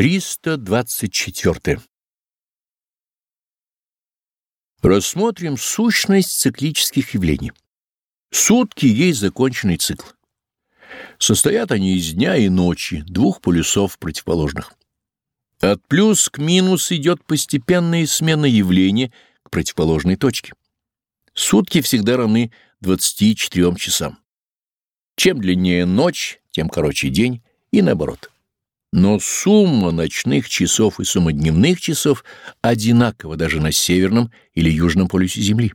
324. Рассмотрим сущность циклических явлений. Сутки есть законченный цикл. Состоят они из дня и ночи, двух полюсов противоположных. От плюс к минус идет постепенная смена явления к противоположной точке. Сутки всегда равны 24 часам. Чем длиннее ночь, тем короче день и наоборот. Но сумма ночных часов и сумма дневных часов одинакова даже на северном или южном полюсе Земли.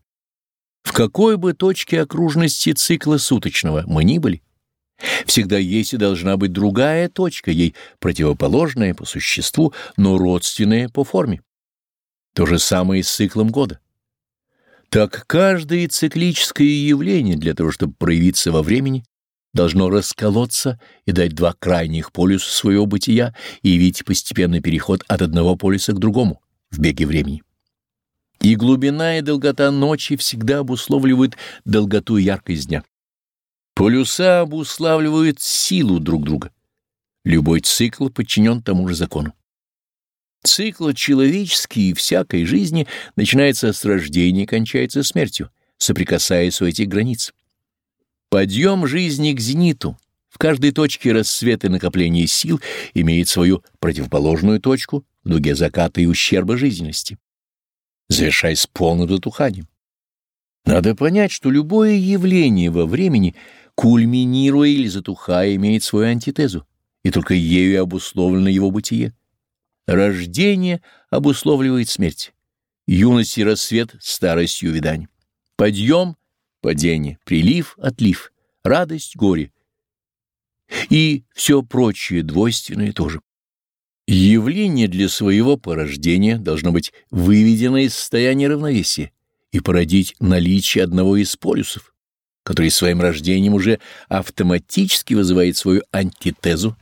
В какой бы точке окружности цикла суточного мы ни были, всегда есть и должна быть другая точка, ей противоположная по существу, но родственная по форме. То же самое и с циклом года. Так каждое циклическое явление для того, чтобы проявиться во времени, должно расколоться и дать два крайних полюса своего бытия и явить постепенный переход от одного полюса к другому в беге времени. И глубина и долгота ночи всегда обусловливают долготу и яркость дня. Полюса обуславливают силу друг друга. Любой цикл подчинен тому же закону. Цикл человеческий и всякой жизни начинается с рождения и кончается смертью, соприкасаясь у этих границ. Подъем жизни к зениту в каждой точке рассвета накопления сил имеет свою противоположную точку в дуге заката и ущерба жизненности, завершаясь полным затуханием. Надо понять, что любое явление во времени, кульминируя или затухая, имеет свою антитезу, и только ею обусловлено его бытие. Рождение обусловливает смерть, юность и рассвет — и увядание, подъем — падение, прилив, отлив, радость, горе и все прочее двойственное тоже. Явление для своего порождения должно быть выведено из состояния равновесия и породить наличие одного из полюсов, который своим рождением уже автоматически вызывает свою антитезу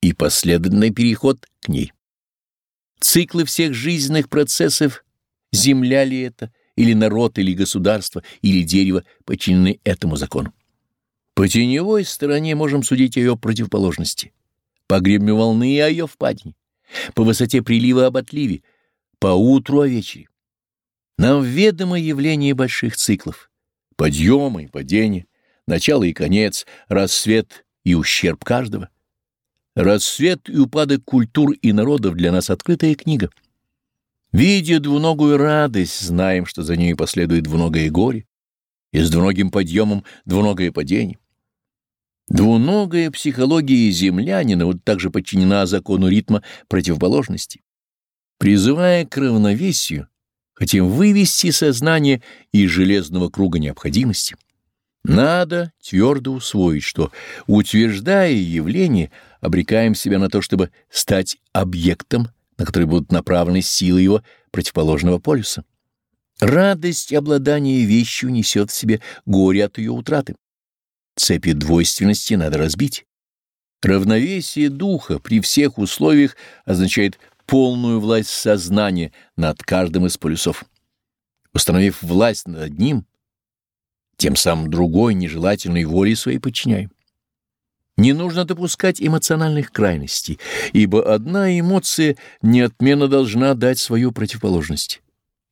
и последовательный переход к ней. Циклы всех жизненных процессов, земля ли это, или народ, или государство, или дерево подчинены этому закону. По теневой стороне можем судить о ее противоположности, по гребню волны о ее впадине, по высоте прилива об отливе, по утру о вечере. Нам ведомо явление больших циклов, подъема и падения, начало и конец, рассвет и ущерб каждого. Рассвет и упадок культур и народов для нас открытая книга — Видя двуногую радость, знаем, что за ней последует двуногое горе, и с двуногим подъемом двуногое падение. Двуногая психология землянина вот также подчинена закону ритма противоположности. Призывая к равновесию, хотим вывести сознание из железного круга необходимости. Надо твердо усвоить, что, утверждая явление, обрекаем себя на то, чтобы стать объектом на который будут направлены силы его противоположного полюса. Радость обладания вещью несет в себе горе от ее утраты. Цепи двойственности надо разбить. Равновесие духа при всех условиях означает полную власть сознания над каждым из полюсов. Установив власть над одним, тем самым другой нежелательной волей своей подчиняем. Не нужно допускать эмоциональных крайностей, ибо одна эмоция неотменно должна дать свою противоположность.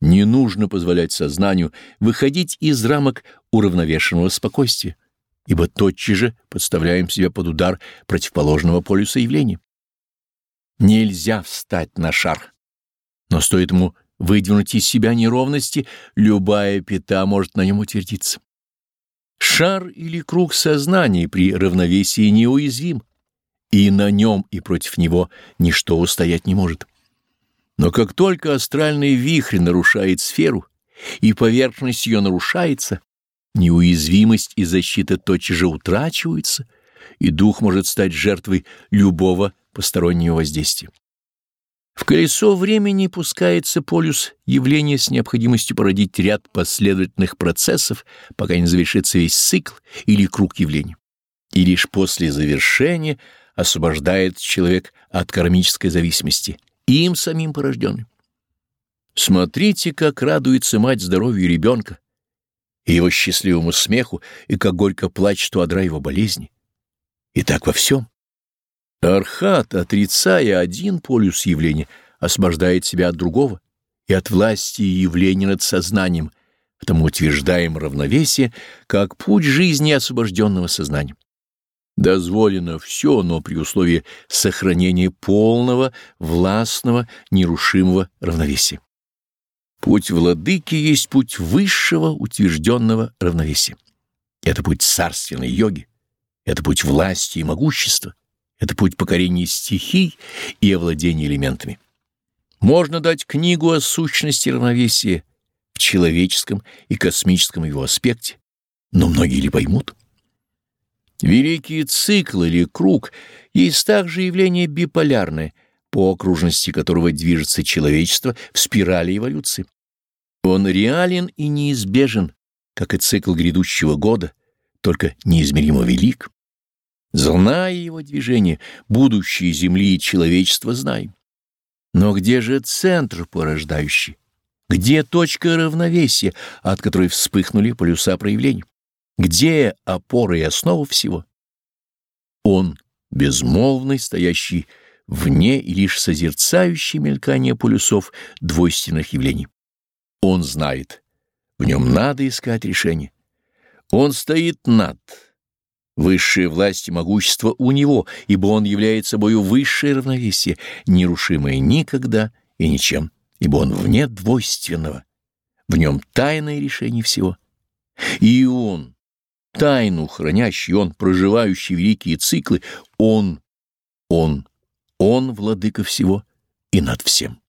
Не нужно позволять сознанию выходить из рамок уравновешенного спокойствия, ибо тотчас же подставляем себя под удар противоположного полюса явления. Нельзя встать на шар, но стоит ему выдвинуть из себя неровности, любая пята может на нем утвердиться. Шар или круг сознания при равновесии неуязвим, и на нем и против него ничто устоять не может. Но как только астральный вихрь нарушает сферу, и поверхность ее нарушается, неуязвимость и защита тотчас же утрачиваются, и дух может стать жертвой любого постороннего воздействия. Колесо времени пускается полюс явления с необходимостью породить ряд последовательных процессов, пока не завершится весь цикл или круг явлений. И лишь после завершения освобождает человек от кармической зависимости, им самим порожденным. Смотрите, как радуется мать здоровью ребенка и его счастливому смеху, и как горько плачет у одра его болезни. И так во всем. Архат, отрицая один полюс явления, освобождает себя от другого и от власти явления над сознанием, потому утверждаем равновесие как путь жизни освобожденного сознания. Дозволено все, но при условии сохранения полного, властного, нерушимого равновесия. Путь владыки есть путь высшего утвержденного равновесия. Это путь царственной йоги, это путь власти и могущества, это путь покорения стихий и овладения элементами. Можно дать книгу о сущности равновесия в человеческом и космическом его аспекте, но многие ли поймут? Великий цикл или круг есть также явление биполярное, по окружности которого движется человечество в спирали эволюции. Он реален и неизбежен, как и цикл грядущего года, только неизмеримо велик. Зная его движение, будущее Земли и человечества знаем. Но где же центр порождающий? Где точка равновесия, от которой вспыхнули полюса проявлений? Где опора и основа всего? Он, безмолвный, стоящий вне и лишь созерцающий мелькание полюсов двойственных явлений. Он знает, в нем надо искать решение. Он стоит над. Высшая власть и могущество у него, ибо он является собою высшее равновесие, нерушимое никогда и ничем, ибо он вне двойственного. В нем тайное решение всего. И он, тайну хранящий, он, проживающий великие циклы, он, он, он, владыка всего и над всем.